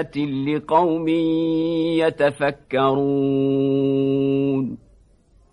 لآيات لقوم يتفكرون